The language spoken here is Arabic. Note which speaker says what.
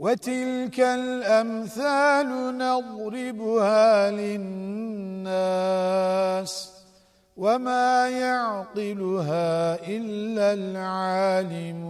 Speaker 1: وتلك الأمثال نضربها للناس وما يعقلها إلا العالمون